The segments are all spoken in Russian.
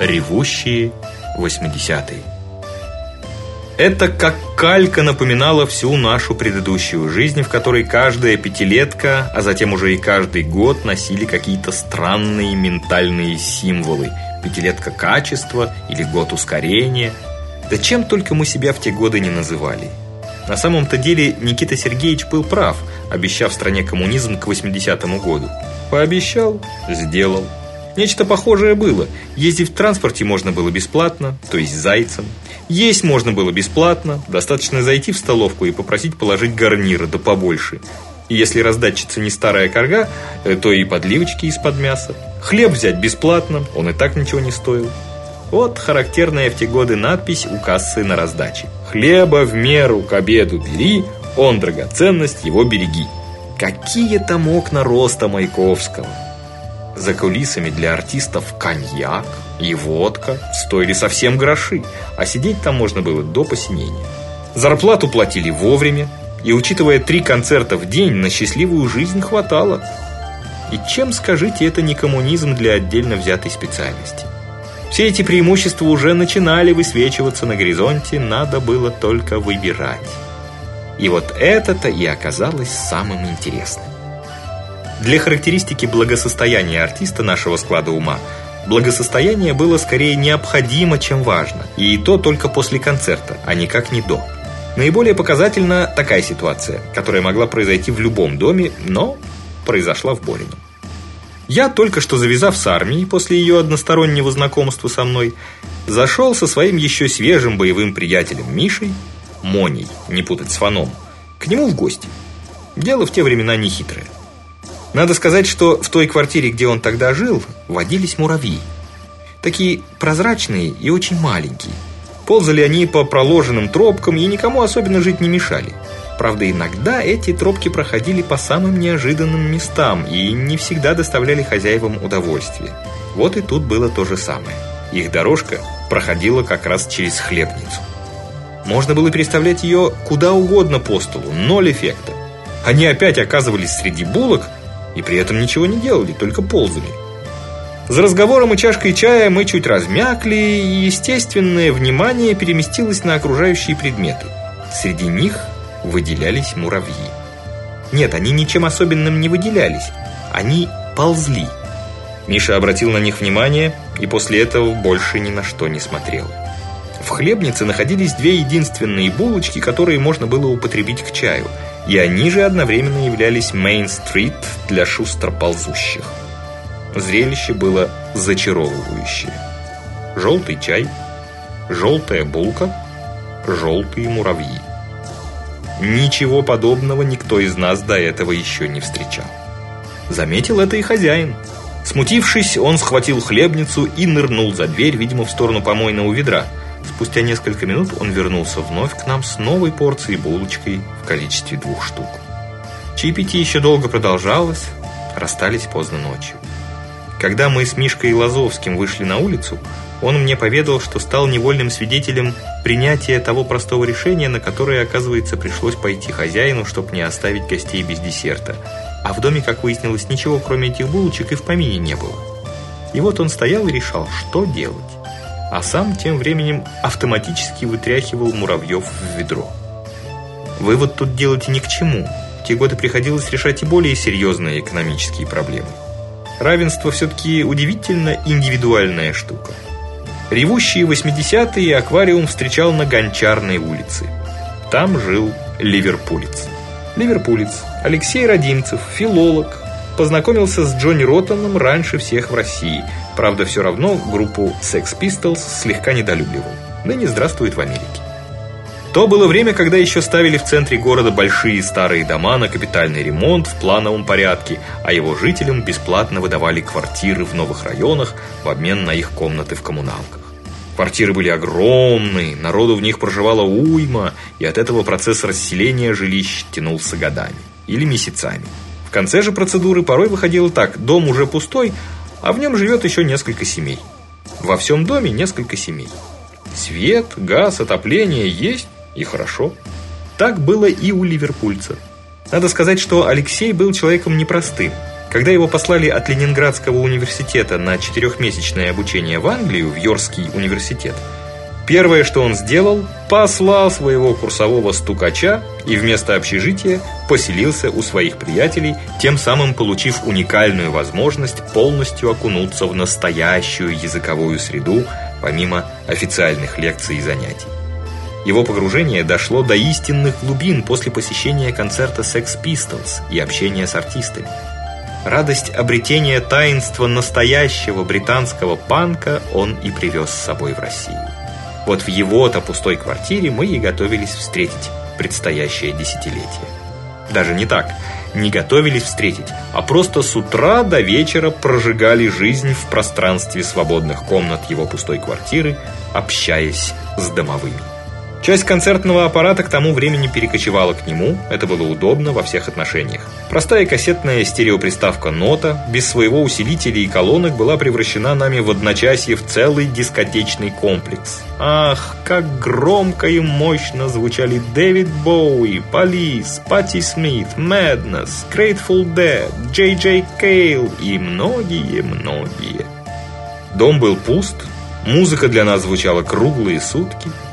Ревущие 80-е. Это как калька напоминала всю нашу предыдущую жизнь, в которой каждая пятилетка, а затем уже и каждый год носили какие-то странные ментальные символы. Пятилетка качества или год ускорения. Да чем только мы себя в те годы не называли. На самом-то деле Никита Сергеевич был прав, обещав стране коммунизм к 80-му году. Пообещал – сделал. Нечто похожее было. Ездить в транспорте можно было бесплатно, то есть зайцем. Есть можно было бесплатно, достаточно зайти в столовку и попросить положить гарнира, да побольше. И если раздатчица не старая корга, э, то и подливочки из-под мяса. Хлеб взять бесплатно, он и так ничего не стоил. Вот характерная в те годы надпись у кассы на раздаче. «Хлеба в меру к обеду бери, он драгоценность, его береги». Какие там окна роста Маяковского! За кулисами для артистов коньяк и водка стоили совсем гроши, а сидеть там можно было до посинения. Зарплату платили вовремя, и учитывая три концерта в день, на счастливую жизнь хватало. И чем, скажите, это не коммунизм для отдельно взятой специальности? Все эти преимущества уже начинали высвечиваться на горизонте, надо было только выбирать. И вот это-то и оказалось самым интересным. Для характеристики благосостояния артиста нашего склада ума благосостояние было скорее необходимо, чем важно, и то только после концерта, а никак не до. Наиболее показательна такая ситуация, которая могла произойти в любом доме, но произошла в Борином. Я только что завязав с армией после ее одностороннего знакомства со мной, зашел со своим еще свежим боевым приятелем Мишей, Моней, не путать с Фаном, к нему в гости. Дело в те времена нехитрое. Надо сказать, что в той квартире, где он тогда жил, водились муравьи. Такие прозрачные и очень маленькие. Ползали они по проложенным тропкам и никому особенно жить не мешали. Правда, иногда эти тропки проходили по самым неожиданным местам и не всегда доставляли хозяевам удовольствие. Вот и тут было то же самое. Их дорожка проходила как раз через хлебницу. Можно было переставлять ее куда угодно по столу, ноль эффекта. Они опять оказывались среди булок, и при этом ничего не делали, только ползали. За разговором и чашкой чая мы чуть размякли, и естественное внимание переместилось на окружающие предметы. Среди них выделялись муравьи. Нет, они ничем особенным не выделялись. Они ползли. Миша обратил на них внимание и после этого больше ни на что не смотрел. В хлебнице находились две единственные булочки, которые можно было употребить к чаю – и они же одновременно являлись Мейн-стрит для шустро ползущих. Зрелище было зачаровывающее. Желтый чай, желтая булка, желтые муравьи. Ничего подобного никто из нас до этого еще не встречал. Заметил это и хозяин. Смутившись, он схватил хлебницу и нырнул за дверь, видимо, в сторону помойного ведра – Спустя несколько минут он вернулся вновь к нам с новой порцией булочкой в количестве двух штук. Чаепитие еще долго продолжалось, расстались поздно ночью. Когда мы с Мишкой Лазовским вышли на улицу, он мне поведал, что стал невольным свидетелем принятия того простого решения, на которое, оказывается, пришлось пойти хозяину, чтобы не оставить гостей без десерта. А в доме, как выяснилось, ничего кроме этих булочек и в помине не было. И вот он стоял и решал, что делать а сам тем временем автоматически вытряхивал муравьев в ведро. Вывод тут делать ни к чему. Те годы приходилось решать и более серьезные экономические проблемы. Равенство все-таки удивительно индивидуальная штука. Ревущие 80-е аквариум встречал на Гончарной улице. Там жил ливерпулец. Ливерпулец Алексей Родимцев, филолог, познакомился с Джонни Роттоном раньше всех в России – Правда, все равно группу Sex Pistols слегка недолюбливал. Ныне здравствует в Америке. То было время, когда еще ставили в центре города большие старые дома на капитальный ремонт в плановом порядке, а его жителям бесплатно выдавали квартиры в новых районах в обмен на их комнаты в коммуналках. Квартиры были огромные, народу в них проживало уйма, и от этого процесс расселения жилищ тянулся годами или месяцами. В конце же процедуры порой выходило так: дом уже пустой, а в нем живет еще несколько семей. Во всем доме несколько семей. Свет, газ, отопление есть и хорошо. Так было и у ливерпульца. Надо сказать, что Алексей был человеком непростым. Когда его послали от Ленинградского университета на четырехмесячное обучение в Англию, в Йоркский университет, Первое, что он сделал, послал своего курсового стукача и вместо общежития поселился у своих приятелей, тем самым получив уникальную возможность полностью окунуться в настоящую языковую среду, помимо официальных лекций и занятий. Его погружение дошло до истинных глубин после посещения концерта Sex Pistols и общения с артистами. Радость обретения таинства настоящего британского панка он и привез с собой в Россию. Вот в его-то пустой квартире мы и готовились встретить предстоящее десятилетие. Даже не так, не готовились встретить, а просто с утра до вечера прожигали жизнь в пространстве свободных комнат его пустой квартиры, общаясь с домовыми. Часть концертного аппарата к тому времени перекочевала к нему, это было удобно во всех отношениях. Простая кассетная стереоприставка «Нота» без своего усилителя и колонок была превращена нами в одночасье в целый дискотечный комплекс. Ах, как громко и мощно звучали Дэвид Боуи, Полис, Патти Смит, Madness, Grateful Dead, Джей Джей Кейл и многие-многие. Дом был пуст, музыка для нас звучала круглые сутки –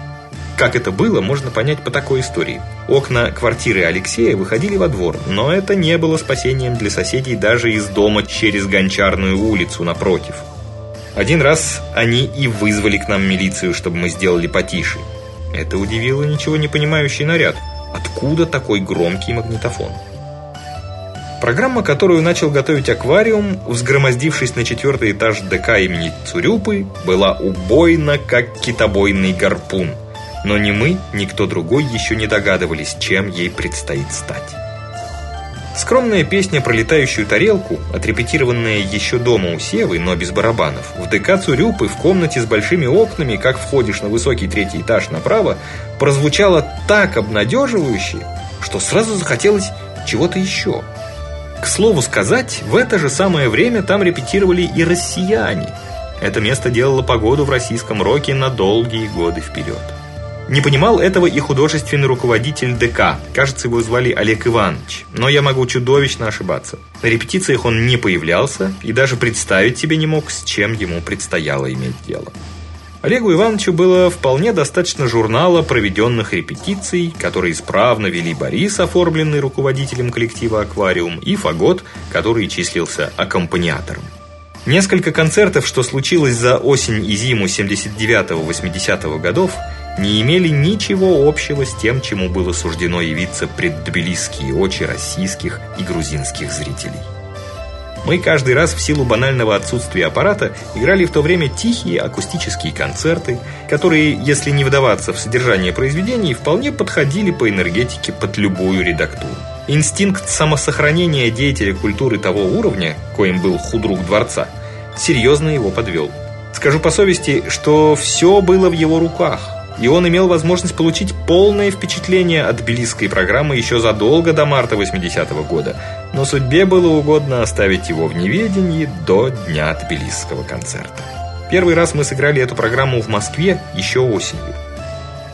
как это было, можно понять по такой истории. Окна квартиры Алексея выходили во двор, но это не было спасением для соседей даже из дома через Гончарную улицу напротив. Один раз они и вызвали к нам милицию, чтобы мы сделали потише. Это удивило ничего не понимающий наряд. Откуда такой громкий магнитофон? Программа, которую начал готовить аквариум, взгромоздившись на четвертый этаж ДК имени Цурюпы, была убойна, как китобойный гарпун – но ни мы, ни кто другой еще не догадывались, чем ей предстоит стать. Скромная песня про летающую тарелку, отрепетированная еще дома у Севы, но без барабанов, в ДК Цурюпы в комнате с большими окнами, как входишь на высокий третий этаж направо, прозвучала так обнадеживающе, что сразу захотелось чего-то еще. К слову сказать, в это же самое время там репетировали и россияне. Это место делало погоду в российском роке на долгие годы вперед. Не понимал этого и художественный руководитель ДК. Кажется, его звали Олег Иванович. Но я могу чудовищно ошибаться. На репетициях он не появлялся и даже представить себе не мог, с чем ему предстояло иметь дело. Олегу Ивановичу было вполне достаточно журнала проведенных репетиций, которые исправно вели Борис, оформленный руководителем коллектива «Аквариум», и Фагот, который числился аккомпаниатором. Несколько концертов, что случилось за осень и зиму 79-80 годов, не имели ничего общего с тем, чему было суждено явиться пред тбилисские очи российских и грузинских зрителей. Мы каждый раз в силу банального отсутствия аппарата играли в то время тихие акустические концерты, которые, если не вдаваться в содержание произведений, вполне подходили по энергетике под любую редактуру. Инстинкт самосохранения деятеля культуры того уровня, коим был худрук дворца, серьезно его подвел. Скажу по совести, что все было в его руках – и он имел возможность получить полное впечатление от тбилисской программы еще задолго до марта 80-го года, но судьбе было угодно оставить его в неведении до дня тбилисского концерта. Первый раз мы сыграли эту программу в Москве еще осенью.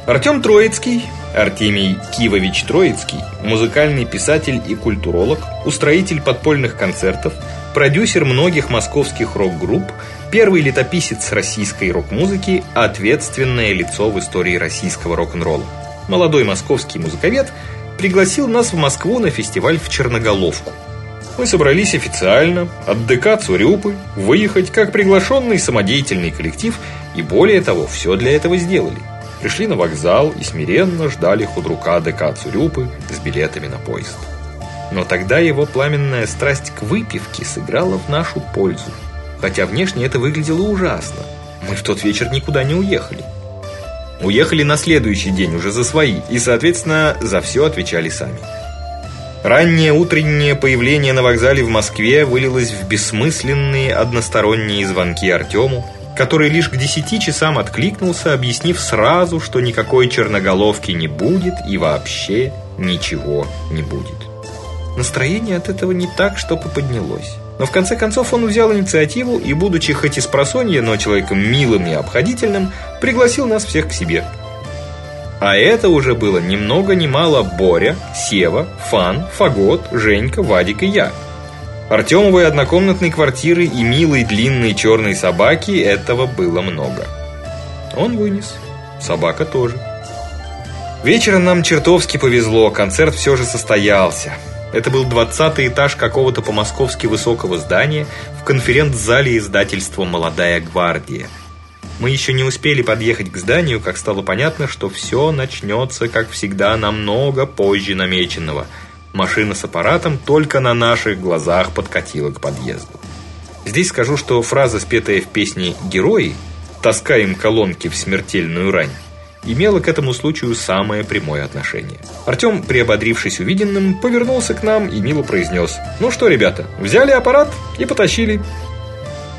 Артем Троицкий, Артемий Кивович Троицкий, музыкальный писатель и культуролог, устроитель подпольных концертов, продюсер многих московских рок-групп, первый летописец российской рок-музыки, ответственное лицо в истории российского рок-н-ролла. Молодой московский музыковед пригласил нас в Москву на фестиваль в Черноголовку. Мы собрались официально от ДК Цурюпы выехать как приглашенный самодеятельный коллектив и более того, все для этого сделали. Пришли на вокзал и смиренно ждали худрука ДК Цурюпы с билетами на поезд. Но тогда его пламенная страсть к выпивке сыграла в нашу пользу. Хотя внешне это выглядело ужасно. Мы в тот вечер никуда не уехали. Уехали на следующий день уже за свои и, соответственно, за все отвечали сами. Раннее утреннее появление на вокзале в Москве вылилось в бессмысленные односторонние звонки Артему, который лишь к десяти часам откликнулся, объяснив сразу, что никакой черноголовки не будет и вообще ничего не будет. Настроение от этого не так, чтобы поднялось. Но в конце концов он взял инициативу и, будучи хоть и с просонья, но человеком милым и обходительным, пригласил нас всех к себе. А это уже было ни много мало Боря, Сева, Фан, Фагот, Женька, Вадик и я. Артемовой однокомнатной квартиры и милой длинной черной собаки этого было много. Он вынес. Собака тоже. Вечером нам чертовски повезло, концерт все же состоялся. Это был двадцатый этаж какого-то по-московски высокого здания в конференц-зале издательства «Молодая гвардия». Мы еще не успели подъехать к зданию, как стало понятно, что все начнется, как всегда, намного позже намеченного – Машина с аппаратом только на наших глазах подкатила к подъезду. Здесь скажу, что фраза, спетая в песне «Герои», «Таскаем колонки в смертельную рань», имела к этому случаю самое прямое отношение. Артем, приободрившись увиденным, повернулся к нам и мило произнес «Ну что, ребята, взяли аппарат и потащили».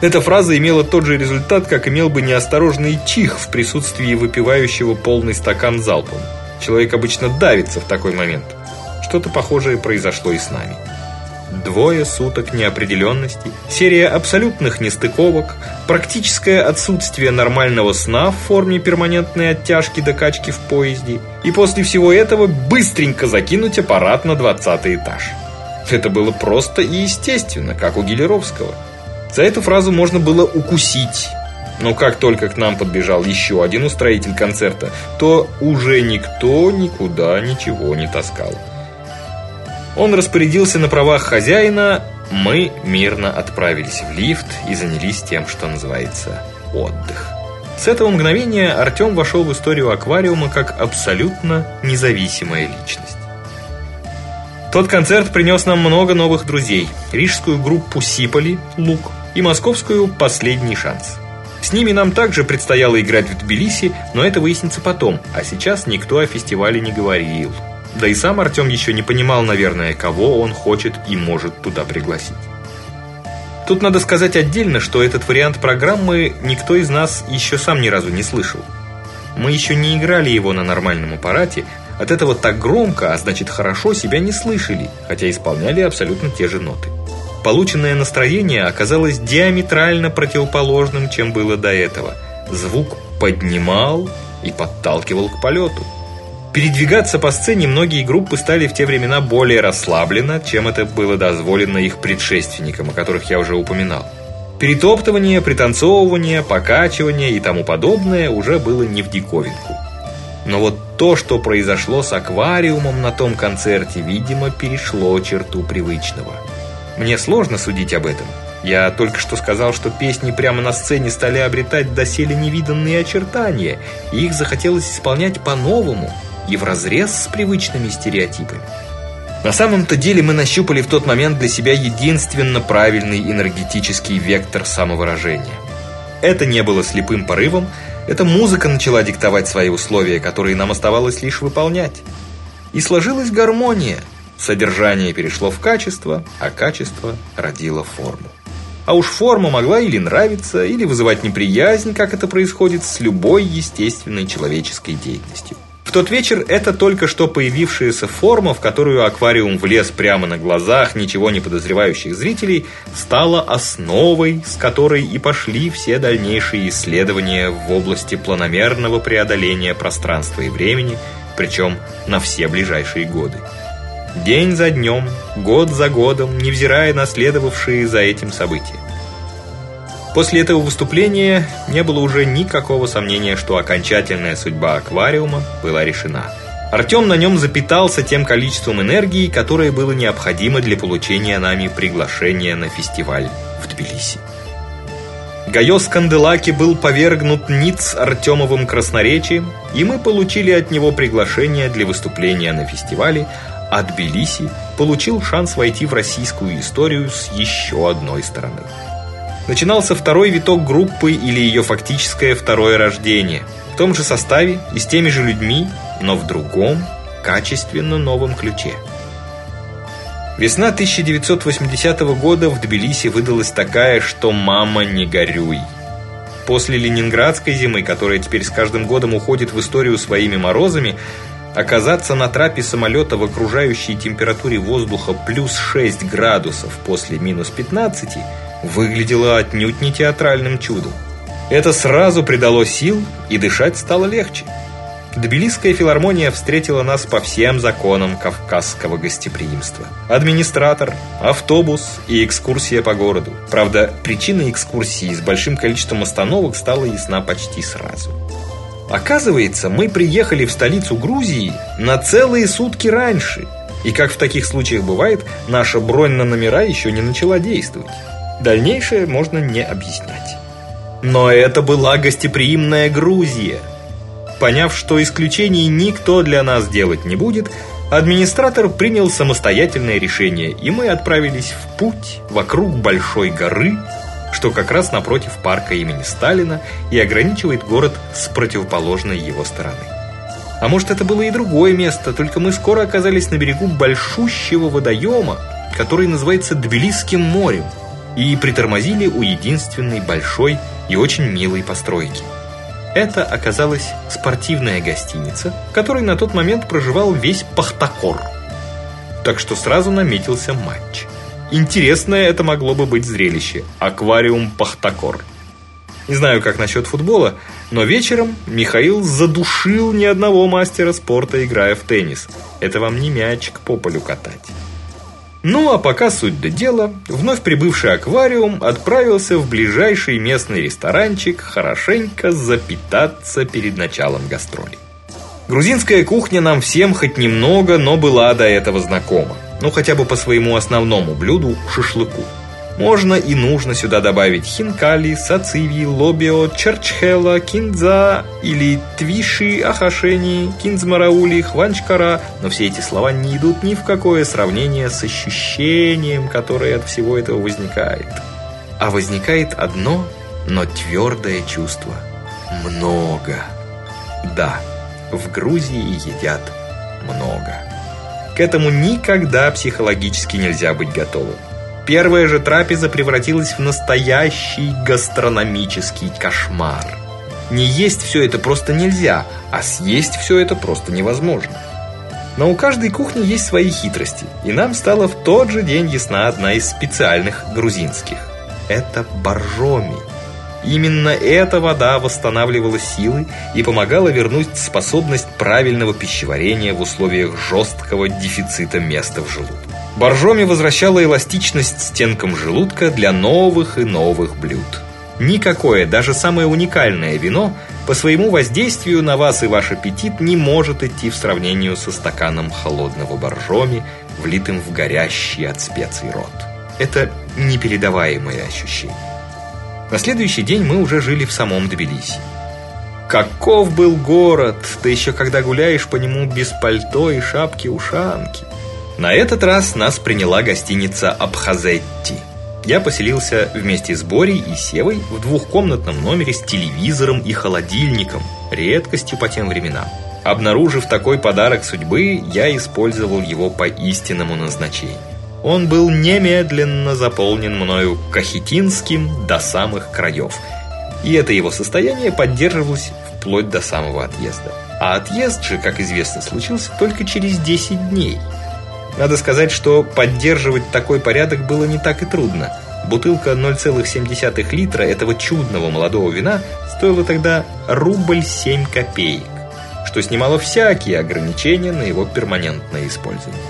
Эта фраза имела тот же результат, как имел бы неосторожный чих в присутствии выпивающего полный стакан залпом. Человек обычно давится в такой момент. Что-то похожее произошло и с нами. Двое суток неопределенности, серия абсолютных нестыковок, практическое отсутствие нормального сна в форме перманентной оттяжки до качки в поезде, и после всего этого быстренько закинуть аппарат на двадцатый этаж. Это было просто и естественно, как у Гелеровского. За эту фразу можно было укусить. Но как только к нам подбежал еще один устроитель концерта, то уже никто никуда ничего не таскал. Он распорядился на правах хозяина, мы мирно отправились в лифт и занялись тем, что называется отдых. С этого мгновения Артем вошел в историю аквариума как абсолютно независимая личность. Тот концерт принес нам много новых друзей. Рижскую группу Сиполи, Лук, и московскую Последний шанс. С ними нам также предстояло играть в Тбилиси, но это выяснится потом, а сейчас никто о фестивале не говорил. Да и сам Артем еще не понимал, наверное, кого он хочет и может туда пригласить. Тут надо сказать отдельно, что этот вариант программы никто из нас еще сам ни разу не слышал. Мы еще не играли его на нормальном аппарате, от этого так громко, а значит хорошо себя не слышали, хотя исполняли абсолютно те же ноты. Полученное настроение оказалось диаметрально противоположным, чем было до этого. Звук поднимал и подталкивал к полету. Передвигаться по сцене многие группы стали в те времена более расслабленно, чем это было дозволено их предшественникам, о которых я уже упоминал. Перетоптывание, пританцовывание, покачивание и тому подобное уже было не в диковинку. Но вот то, что произошло с аквариумом на том концерте, видимо, перешло черту привычного. Мне сложно судить об этом. Я только что сказал, что песни прямо на сцене стали обретать доселе невиданные очертания, и их захотелось исполнять по-новому – и вразрез с привычными стереотипами. На самом-то деле мы нащупали в тот момент для себя единственно правильный энергетический вектор самовыражения. Это не было слепым порывом, эта музыка начала диктовать свои условия, которые нам оставалось лишь выполнять. И сложилась гармония. Содержание перешло в качество, а качество родило форму. А уж форма могла или нравиться, или вызывать неприязнь, как это происходит с любой естественной человеческой деятельностью. Тот вечер эта только что появившаяся форма, в которую аквариум влез прямо на глазах ничего не подозревающих зрителей, стала основой, с которой и пошли все дальнейшие исследования в области планомерного преодоления пространства и времени, причем на все ближайшие годы. День за днем, год за годом, невзирая на следовавшие за этим события. После этого выступления не было уже никакого сомнения, что окончательная судьба аквариума была решена. Артем на нем запитался тем количеством энергии, которое было необходимо для получения нами приглашения на фестиваль в Тбилиси. Гайос Канделаки был повергнут ниц Артемовым красноречием, и мы получили от него приглашение для выступления на фестивале, а Тбилиси получил шанс войти в российскую историю с еще одной стороны начинался второй виток группы или ее фактическое второе рождение. В том же составе и с теми же людьми, но в другом, качественно новом ключе. Весна 1980 года в Тбилиси выдалась такая, что мама не горюй. После ленинградской зимы, которая теперь с каждым годом уходит в историю своими морозами, оказаться на трапе самолета в окружающей температуре воздуха плюс 6 градусов после минус 15 выглядело отнюдь не театральным чудом. Это сразу придало сил, и дышать стало легче. Тбилисская филармония встретила нас по всем законам кавказского гостеприимства. Администратор, автобус и экскурсия по городу. Правда, причина экскурсии с большим количеством остановок стала ясна почти сразу. Оказывается, мы приехали в столицу Грузии на целые сутки раньше. И как в таких случаях бывает, наша бронь на номера еще не начала действовать. Дальнейшее можно не объяснять. Но это была гостеприимная Грузия. Поняв, что исключений никто для нас делать не будет, администратор принял самостоятельное решение, и мы отправились в путь вокруг большой горы, что как раз напротив парка имени Сталина и ограничивает город с противоположной его стороны. А может, это было и другое место, только мы скоро оказались на берегу большущего водоема, который называется Тбилисским морем, и притормозили у единственной большой и очень милой постройки – это оказалась спортивная гостиница, в которой на тот момент проживал весь Пахтакор. Так что сразу наметился матч. Интересное это могло бы быть зрелище – аквариум Пахтакор. Не знаю, как насчет футбола, но вечером Михаил задушил ни одного мастера спорта, играя в теннис. Это вам не мячик по полю катать. Ну а пока суть до дела, вновь прибывший аквариум отправился в ближайший местный ресторанчик хорошенько запитаться перед началом гастролей. Грузинская кухня нам всем хоть немного, но была до этого знакома. Ну хотя бы по своему основному блюду шашлыку. Можно и нужно сюда добавить хинкали, сациви, лобио, черчхела, кинза или твиши, ахашени, кинзмараули, хванчкара, но все эти слова не идут ни в какое сравнение с ощущением, которое от всего этого возникает. А возникает одно, но твердое чувство. Много. Да, в Грузии едят много. К этому никогда психологически нельзя быть готовым. Первая же трапеза превратилась в настоящий гастрономический кошмар. Не есть все это просто нельзя, а съесть все это просто невозможно. Но у каждой кухни есть свои хитрости, и нам стала в тот же день ясна одна из специальных грузинских. Это боржоми. Именно эта вода восстанавливала силы и помогала вернуть способность правильного пищеварения в условиях жесткого дефицита места в желудке. Боржоми возвращала эластичность стенкам желудка для новых и новых блюд. Никакое, даже самое уникальное вино по своему воздействию на вас и ваш аппетит не может идти в сравнении со стаканом холодного боржоми, влитым в горящий от специй рот. Это непередаваемое ощущение. На следующий день мы уже жили в самом Тбилиси. Каков был город, да еще когда гуляешь по нему без пальто и шапки-ушанки. На этот раз нас приняла гостиница Абхазетти. Я поселился вместе с Борей и Севой в двухкомнатном номере с телевизором и холодильником, редкостью по тем временам. Обнаружив такой подарок судьбы, я использовал его по истинному назначению. Он был немедленно заполнен мною кахетинским до самых краев. И это его состояние поддерживалось вплоть до самого отъезда. А отъезд же, как известно, случился только через 10 дней – надо сказать, что поддерживать такой порядок было не так и трудно. Бутылка 0,7 литра этого чудного молодого вина стоила тогда рубль 7 копеек, что снимало всякие ограничения на его перманентное использование.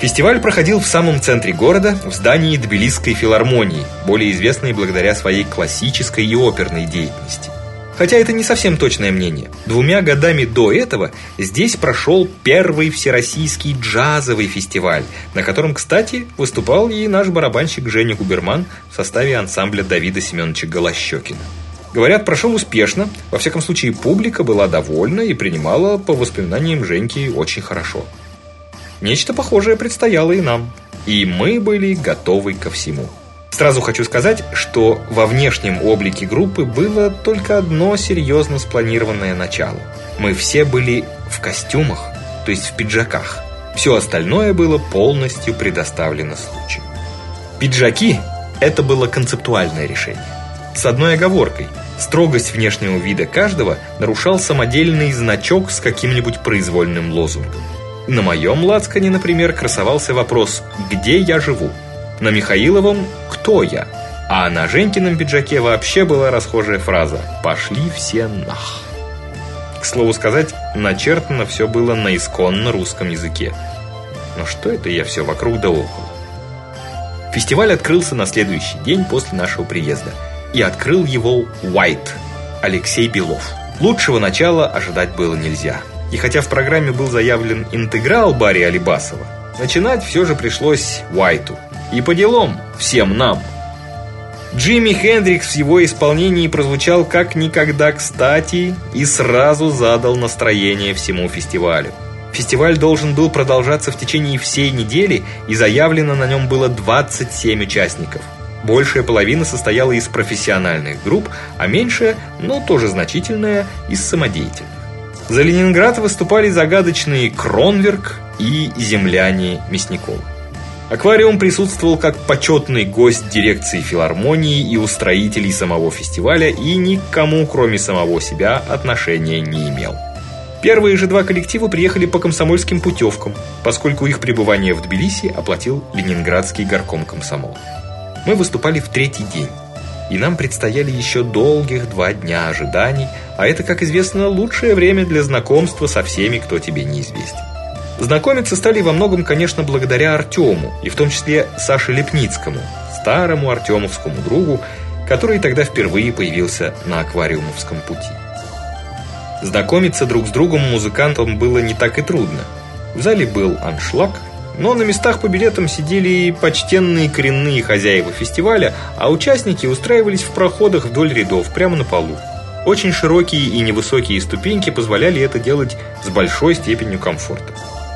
Фестиваль проходил в самом центре города, в здании Тбилисской филармонии, более известной благодаря своей классической и оперной деятельности. Хотя это не совсем точное мнение. Двумя годами до этого здесь прошел первый всероссийский джазовый фестиваль, на котором, кстати, выступал и наш барабанщик Женя Губерман в составе ансамбля Давида Семеновича Голощекина. Говорят, прошел успешно. Во всяком случае, публика была довольна и принимала, по воспоминаниям Женьки, очень хорошо. Нечто похожее предстояло и нам. И мы были готовы ко всему. Сразу хочу сказать, что во внешнем облике группы было только одно серьезно спланированное начало. Мы все были в костюмах, то есть в пиджаках. Все остальное было полностью предоставлено случаю. Пиджаки – это было концептуальное решение. С одной оговоркой – строгость внешнего вида каждого нарушал самодельный значок с каким-нибудь произвольным лозунгом. На моем лацкане, например, красовался вопрос «Где я живу?». На Михаиловом «Кто я?», а на Женькином пиджаке вообще была расхожая фраза «Пошли все нах». К слову сказать, начертано все было на исконно русском языке. Но что это я все вокруг да около? Фестиваль открылся на следующий день после нашего приезда. И открыл его White, Алексей Белов. Лучшего начала ожидать было нельзя. И хотя в программе был заявлен интеграл Барри Алибасова, начинать все же пришлось Уайту. И по делам всем нам. Джимми Хендрикс в его исполнении прозвучал как никогда кстати и сразу задал настроение всему фестивалю. Фестиваль должен был продолжаться в течение всей недели, и заявлено на нем было 27 участников. Большая половина состояла из профессиональных групп, а меньшая, но тоже значительная, из самодеятельных. За Ленинград выступали загадочные Кронверк и земляне Мясникова. Аквариум присутствовал как почетный гость дирекции филармонии и устроителей самого фестиваля и никому, кроме самого себя, отношения не имел. Первые же два коллектива приехали по комсомольским путевкам, поскольку их пребывание в Тбилиси оплатил Ленинградский горком комсомола. Мы выступали в третий день, и нам предстояли еще долгих два дня ожиданий, а это, как известно, лучшее время для знакомства со всеми, кто тебе неизвестен. Знакомиться стали во многом, конечно, благодаря Артему, и в том числе Саше Лепницкому, старому артемовскому другу, который тогда впервые появился на аквариумовском пути. Знакомиться друг с другом музыкантам было не так и трудно. В зале был аншлаг, но на местах по билетам сидели почтенные коренные хозяева фестиваля, а участники устраивались в проходах вдоль рядов, прямо на полу. Очень широкие и невысокие ступеньки позволяли это делать с большой степенью комфорта.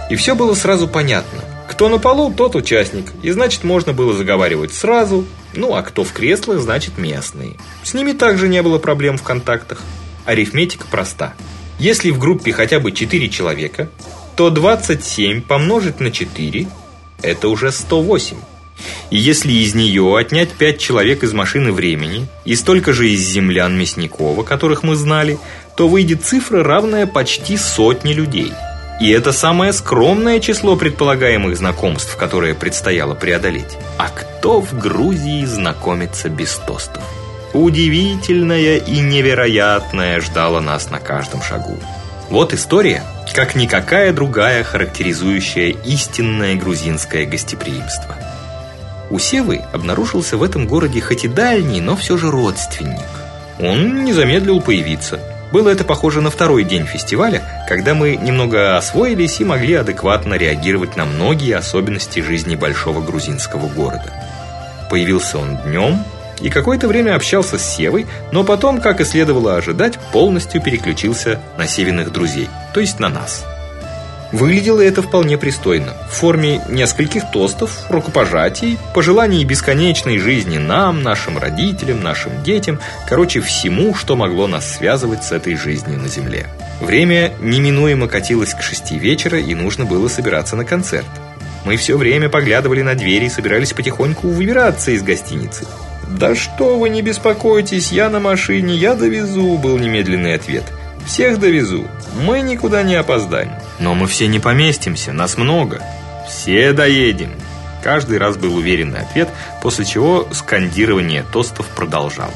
И все было сразу понятно. Кто на полу, тот участник, и значит можно было заговаривать сразу, ну а кто в креслах, значит местные. С ними также не было проблем в контактах. Арифметика проста. Если в группе хотя бы 4 человека, то 27 помножить на 4 это уже 108. И если из нее отнять 5 человек из машины времени и столько же из землян Мясникова, которых мы знали, то выйдет цифра, равная почти сотне людей. И это самое скромное число предполагаемых знакомств, которое предстояло преодолеть. А кто в Грузии знакомится без тостов? Удивительное и невероятное ждало нас на каждом шагу. Вот история, как никакая другая, характеризующая истинное грузинское гостеприимство. У Севы обнаружился в этом городе хоть и дальний, но все же родственник. Он не замедлил появиться – было это похоже на второй день фестиваля, когда мы немного освоились и могли адекватно реагировать на многие особенности жизни большого грузинского города. Появился он днем и какое-то время общался с Севой, но потом, как и следовало ожидать, полностью переключился на Севиных друзей, то есть на нас. Выглядело это вполне пристойно. В форме нескольких тостов, рукопожатий, пожеланий бесконечной жизни нам, нашим родителям, нашим детям, короче, всему, что могло нас связывать с этой жизнью на земле. Время неминуемо катилось к шести вечера, и нужно было собираться на концерт. Мы все время поглядывали на двери и собирались потихоньку выбираться из гостиницы. «Да что вы, не беспокойтесь, я на машине, я довезу», был немедленный ответ. «Всех довезу, мы никуда не опоздаем». Но мы все не поместимся, нас много. Все доедем. Каждый раз был уверенный ответ, после чего скандирование тостов продолжалось.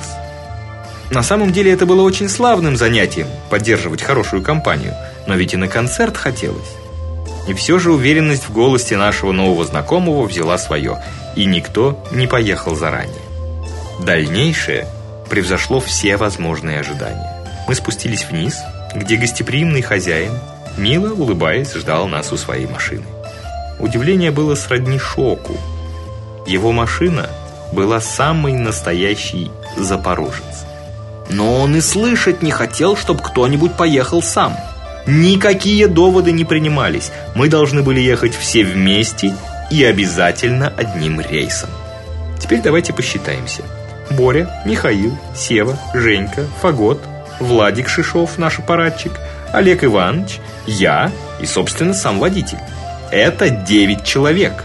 На самом деле это было очень славным занятием поддерживать хорошую компанию, но ведь и на концерт хотелось. И все же уверенность в голосе нашего нового знакомого взяла свое, и никто не поехал заранее. Дальнейшее превзошло все возможные ожидания. Мы спустились вниз, где гостеприимный хозяин Мило, улыбаясь, ждал нас у своей машины. Удивление было сродни шоку. Его машина была самый настоящий запорожец. Но он и слышать не хотел, чтобы кто-нибудь поехал сам. Никакие доводы не принимались. Мы должны были ехать все вместе и обязательно одним рейсом. Теперь давайте посчитаемся. Боря, Михаил, Сева, Женька, Фагот, Владик Шишов, наш аппаратчик – Олег Иванович, я и, собственно, сам водитель. Это 9 человек.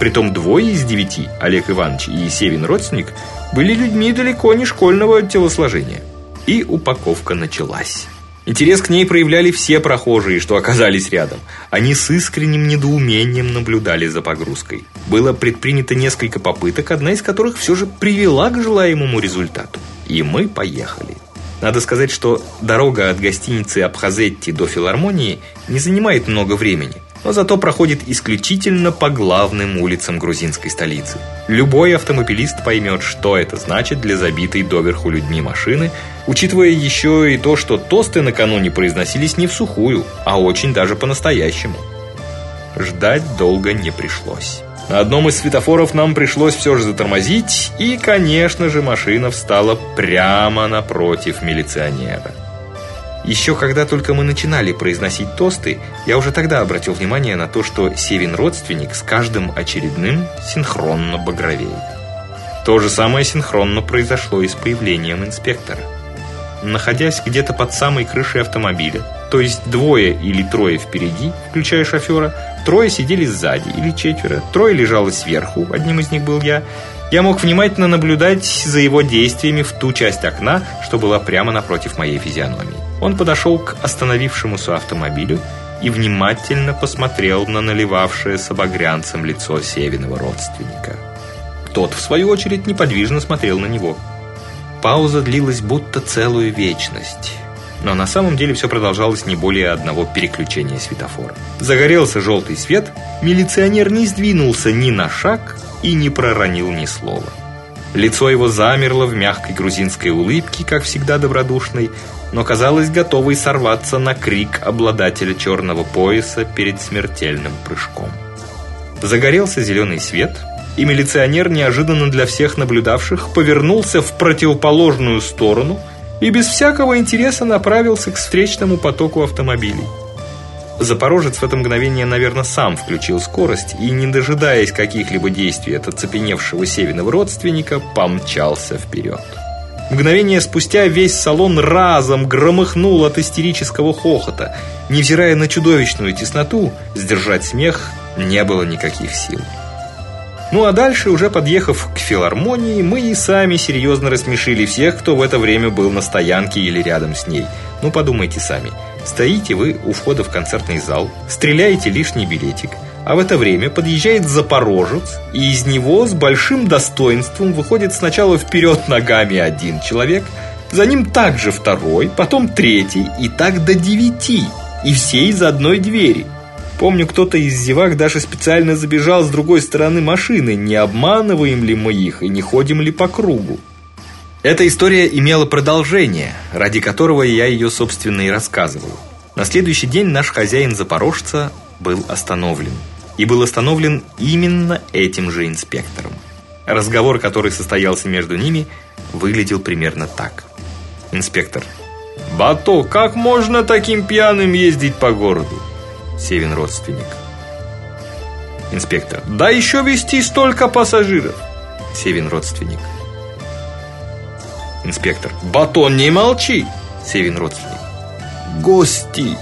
Притом двое из девяти, Олег Иванович и Севин родственник, были людьми далеко не школьного телосложения. И упаковка началась. Интерес к ней проявляли все прохожие, что оказались рядом. Они с искренним недоумением наблюдали за погрузкой. Было предпринято несколько попыток, одна из которых все же привела к желаемому результату. И мы поехали. Надо сказать, что дорога от гостиницы Абхазетти до филармонии не занимает много времени, но зато проходит исключительно по главным улицам грузинской столицы. Любой автомобилист поймет, что это значит для забитой доверху людьми машины, учитывая еще и то, что тосты накануне произносились не в сухую, а очень даже по-настоящему. Ждать долго не пришлось. На одном из светофоров нам пришлось все же затормозить, и, конечно же, машина встала прямо напротив милиционера. Еще когда только мы начинали произносить тосты, я уже тогда обратил внимание на то, что Севин родственник с каждым очередным синхронно багровеет. То же самое синхронно произошло и с появлением инспектора. Находясь где-то под самой крышей автомобиля, то есть двое или трое впереди, включая шофера, трое сидели сзади или четверо, трое лежало сверху, одним из них был я. Я мог внимательно наблюдать за его действиями в ту часть окна, что была прямо напротив моей физиономии. Он подошел к остановившемуся автомобилю и внимательно посмотрел на наливавшее с обогрянцем лицо Севиного родственника. Тот, в свою очередь, неподвижно смотрел на него. Пауза длилась будто целую вечность. Но на самом деле все продолжалось не более одного переключения светофора. Загорелся желтый свет, милиционер не сдвинулся ни на шаг и не проронил ни слова. Лицо его замерло в мягкой грузинской улыбке, как всегда добродушной, но казалось готовой сорваться на крик обладателя черного пояса перед смертельным прыжком. Загорелся зеленый свет, и милиционер неожиданно для всех наблюдавших повернулся в противоположную сторону – и без всякого интереса направился к встречному потоку автомобилей. Запорожец в это мгновение, наверное, сам включил скорость и, не дожидаясь каких-либо действий от оцепеневшего Севиного родственника, помчался вперед. Мгновение спустя весь салон разом громыхнул от истерического хохота. Невзирая на чудовищную тесноту, сдержать смех не было никаких сил. Ну а дальше, уже подъехав к филармонии, мы и сами серьезно рассмешили всех, кто в это время был на стоянке или рядом с ней. Ну подумайте сами. Стоите вы у входа в концертный зал, стреляете лишний билетик, а в это время подъезжает запорожец, и из него с большим достоинством выходит сначала вперед ногами один человек, за ним также второй, потом третий, и так до девяти, и все из одной двери – Помню, кто-то из зевак даже специально забежал с другой стороны машины, не обманываем ли мы их и не ходим ли по кругу. Эта история имела продолжение, ради которого я ее, собственно, и рассказывал. На следующий день наш хозяин Запорожца был остановлен. И был остановлен именно этим же инспектором. Разговор, который состоялся между ними, выглядел примерно так. Инспектор. «Бато, как можно таким пьяным ездить по городу? Севин родственник. Инспектор. Да еще вести столько пассажиров. Севин родственник. Инспектор. Батон, не молчи. Севин родственник. Гости.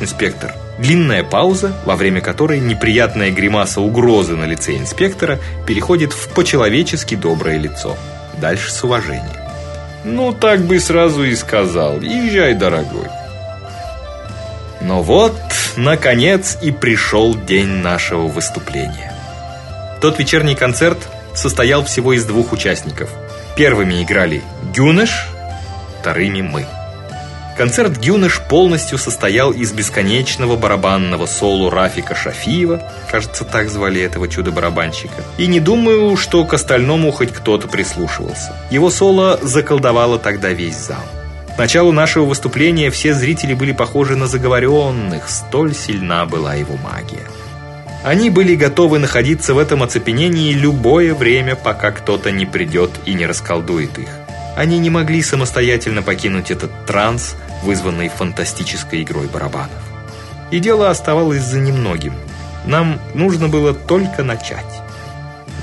Инспектор. Длинная пауза, во время которой неприятная гримаса угрозы на лице инспектора переходит в по-человечески доброе лицо. Дальше с уважением. Ну, так бы сразу и сказал. Езжай, дорогой. Но вот, наконец, и пришел день нашего выступления. Тот вечерний концерт состоял всего из двух участников. Первыми играли Гюнеш, вторыми мы. Концерт Гюнеш полностью состоял из бесконечного барабанного соло Рафика Шафиева, кажется, так звали этого чудо-барабанщика. И не думаю, что к остальному хоть кто-то прислушивался. Его соло заколдовало тогда весь зал. К началу нашего выступления все зрители были похожи на заговоренных, столь сильна была его магия. Они были готовы находиться в этом оцепенении любое время, пока кто-то не придет и не расколдует их. Они не могли самостоятельно покинуть этот транс, вызванный фантастической игрой барабанов. И дело оставалось за немногим. Нам нужно было только начать.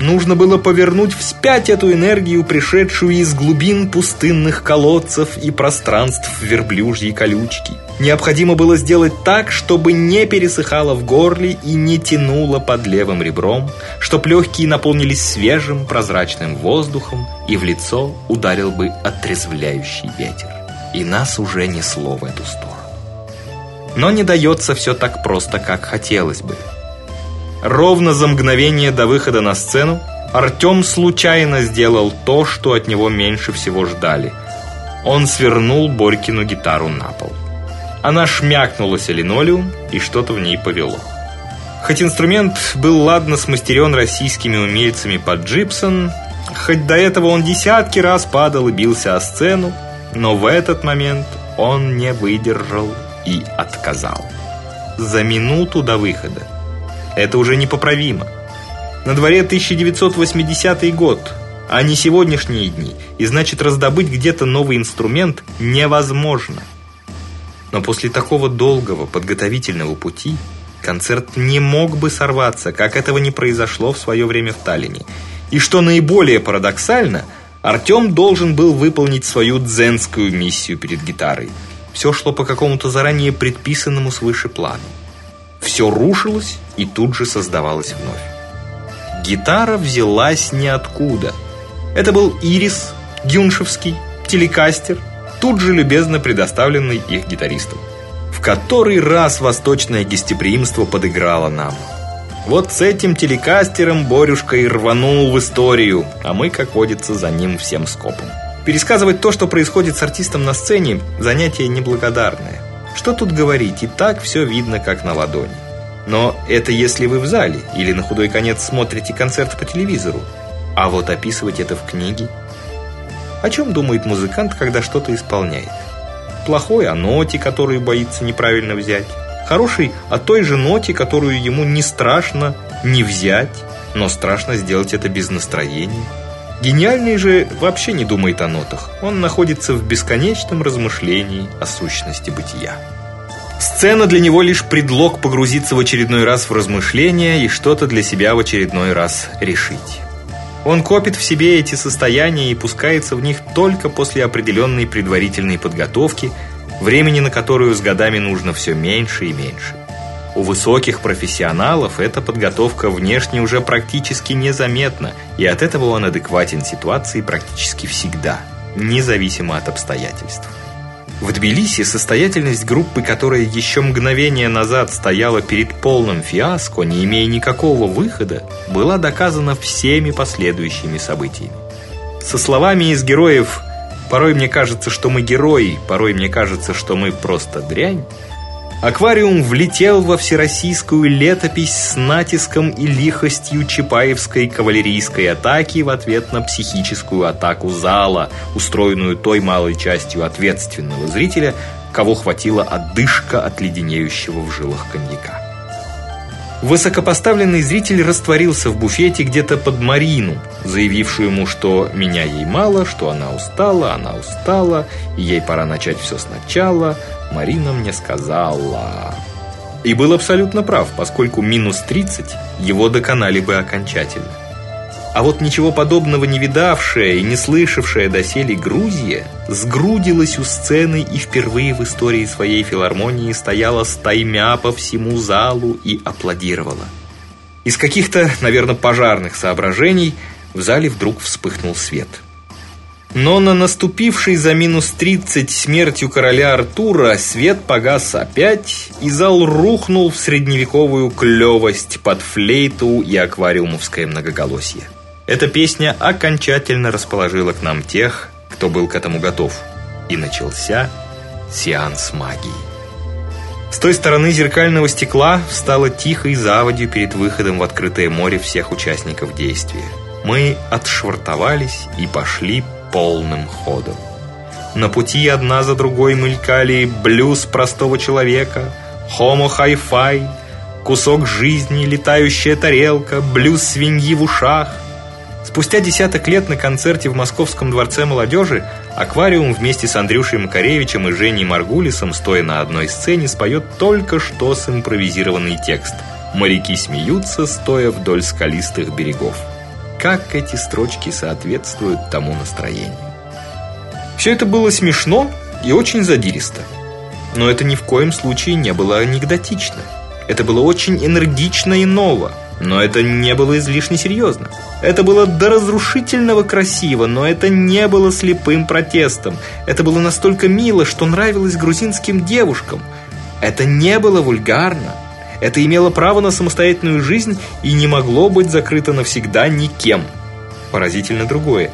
Нужно было повернуть вспять эту энергию, пришедшую из глубин пустынных колодцев и пространств верблюжьей колючки. Необходимо было сделать так, чтобы не пересыхало в горле и не тянуло под левым ребром, чтоб легкие наполнились свежим прозрачным воздухом и в лицо ударил бы отрезвляющий ветер. И нас уже несло в эту сторону. Но не дается все так просто, как хотелось бы. Ровно за мгновение до выхода на сцену Артем случайно сделал то, что от него меньше всего ждали. Он свернул Борькину гитару на пол. Она шмякнулась о линолеум, и что-то в ней повело. Хоть инструмент был ладно смастерен российскими умельцами под Джипсон, хоть до этого он десятки раз падал и бился о сцену, но в этот момент он не выдержал и отказал. За минуту до выхода. Это уже непоправимо. На дворе 1980 год, а не сегодняшние дни, и значит раздобыть где-то новый инструмент невозможно. Но после такого долгого подготовительного пути концерт не мог бы сорваться, как этого не произошло в свое время в Таллине. И что наиболее парадоксально, Артем должен был выполнить свою дзенскую миссию перед гитарой. Все шло по какому-то заранее предписанному свыше плану. Все рушилось и тут же создавалось вновь. Гитара взялась ниоткуда. Это был Ирис Гюншевский, телекастер, тут же любезно предоставленный их гитаристам. В который раз восточное гостеприимство подыграло нам. Вот с этим телекастером Борюшка и рванул в историю, а мы, как водится, за ним всем скопом. Пересказывать то, что происходит с артистом на сцене, занятие неблагодарное. Что тут говорить, и так все видно, как на ладони. Но это если вы в зале или на худой конец смотрите концерт по телевизору. А вот описывать это в книге – о чем думает музыкант, когда что-то исполняет? Плохой о ноте, которую боится неправильно взять. Хороший о той же ноте, которую ему не страшно не взять, но страшно сделать это без настроения. Гениальный же вообще не думает о нотах. Он находится в бесконечном размышлении о сущности бытия. Сцена для него лишь предлог погрузиться в очередной раз в размышления и что-то для себя в очередной раз решить. Он копит в себе эти состояния и пускается в них только после определенной предварительной подготовки, времени на которую с годами нужно все меньше и меньше. У высоких профессионалов эта подготовка внешне уже практически незаметна, и от этого он адекватен ситуации практически всегда, независимо от обстоятельств. В Тбилиси состоятельность группы, которая еще мгновение назад стояла перед полным фиаско, не имея никакого выхода, была доказана всеми последующими событиями. Со словами из героев «Порой мне кажется, что мы герои, порой мне кажется, что мы просто дрянь», Аквариум влетел во всероссийскую летопись с натиском и лихостью чапаевской кавалерийской атаки в ответ на психическую атаку зала, устроенную той малой частью ответственного зрителя, кого хватила отдышка от леденеющего в жилах коньяка. Высокопоставленный зритель растворился в буфете где-то под Марину, заявившую ему, что меня ей мало, что она устала, она устала, и ей пора начать все сначала. Марина мне сказала... И был абсолютно прав, поскольку минус 30 его доконали бы окончательно. А вот ничего подобного не видавшая и не слышавшая доселе Грузия сгрудилась у сцены и впервые в истории своей филармонии стояла стаймя по всему залу и аплодировала. Из каких-то, наверное, пожарных соображений в зале вдруг вспыхнул свет. Но на наступившей за минус 30 смертью короля Артура свет погас опять, и зал рухнул в средневековую клевость под флейту и аквариумовское многоголосие. Эта песня окончательно расположила к нам тех, кто был к этому готов. И начался сеанс магии. С той стороны зеркального стекла встала тихой заводью перед выходом в открытое море всех участников действия. Мы отшвартовались и пошли полным ходом. На пути одна за другой мелькали блюз простого человека, хомо хай-фай, кусок жизни, летающая тарелка, блюз свиньи в ушах – Спустя десяток лет на концерте в Московском дворце молодежи «Аквариум» вместе с Андрюшей Макаревичем и Женей Маргулисом, стоя на одной сцене, споет только что симпровизированный текст «Моряки смеются, стоя вдоль скалистых берегов». Как эти строчки соответствуют тому настроению? Все это было смешно и очень задиристо. Но это ни в коем случае не было анекдотично. Это было очень энергично и ново. Но это не было излишне серьезно. Это было до разрушительного красиво, но это не было слепым протестом. Это было настолько мило, что нравилось грузинским девушкам. Это не было вульгарно. Это имело право на самостоятельную жизнь и не могло быть закрыто навсегда никем. Поразительно другое.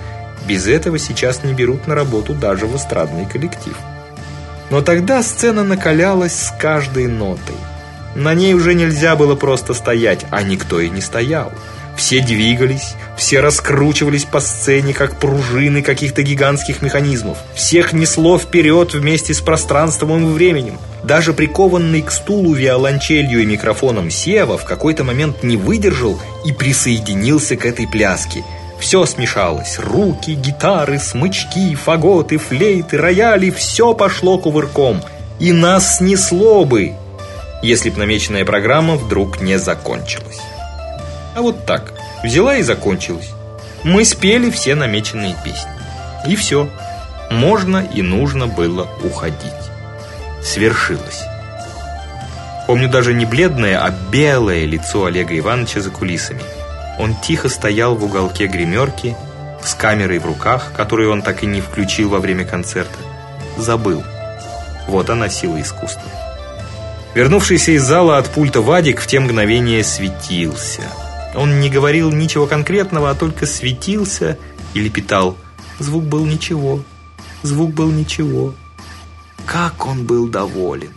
Без этого сейчас не берут на работу даже в эстрадный коллектив. Но тогда сцена накалялась с каждой нотой. На ней уже нельзя было просто стоять, а никто и не стоял. Все двигались, все раскручивались по сцене, как пружины каких-то гигантских механизмов. Всех несло вперед вместе с пространством и временем. Даже прикованный к стулу виолончелью и микрофоном Сева в какой-то момент не выдержал и присоединился к этой пляске. Все смешалось. Руки, гитары, смычки, фаготы, флейты, рояли. Все пошло кувырком. И нас снесло бы, если б намеченная программа вдруг не закончилась. А вот так, взяла и закончилась. Мы спели все намеченные песни. И все. Можно и нужно было уходить. Свершилось. Помню даже не бледное, а белое лицо Олега Ивановича за кулисами. Он тихо стоял в уголке гримерки, с камерой в руках, которую он так и не включил во время концерта. Забыл. Вот она сила искусства. Вернувшийся из зала от пульта Вадик в те мгновения светился – он не говорил ничего конкретного, а только светился и лепетал. Звук был ничего. Звук был ничего. Как он был доволен.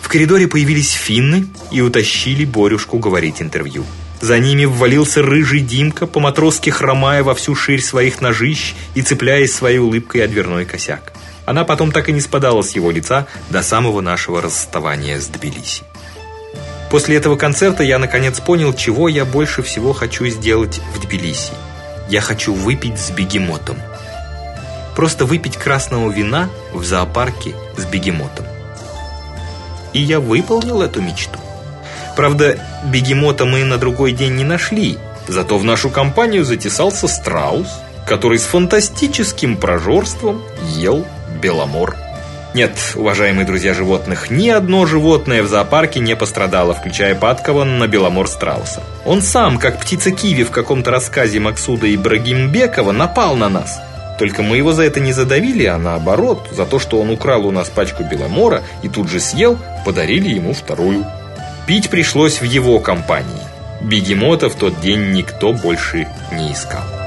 В коридоре появились финны и утащили Борюшку говорить интервью. За ними ввалился рыжий Димка, по-матросски хромая во всю ширь своих ножищ и цепляясь своей улыбкой о дверной косяк. Она потом так и не спадала с его лица до самого нашего расставания с Тбилиси. После этого концерта я наконец понял, чего я больше всего хочу сделать в Тбилиси. Я хочу выпить с бегемотом. Просто выпить красного вина в зоопарке с бегемотом. И я выполнил эту мечту. Правда, бегемота мы на другой день не нашли, зато в нашу компанию затесался страус, который с фантастическим прожорством ел беломор. Нет, уважаемые друзья животных, ни одно животное в зоопарке не пострадало, включая Паткова на Беломор Страуса. Он сам, как птица Киви в каком-то рассказе Максуда Ибрагимбекова, напал на нас. Только мы его за это не задавили, а наоборот, за то, что он украл у нас пачку Беломора и тут же съел, подарили ему вторую. Пить пришлось в его компании. Бегемота в тот день никто больше не искал.